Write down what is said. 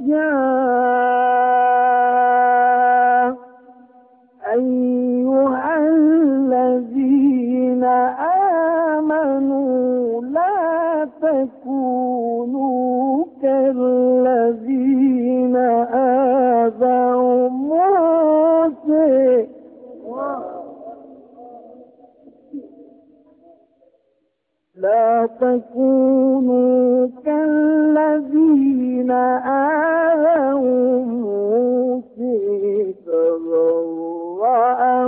يا أيها الذين آمنوا لا تكونوا كالذين آذوا موسى. لا تكونوا كالذين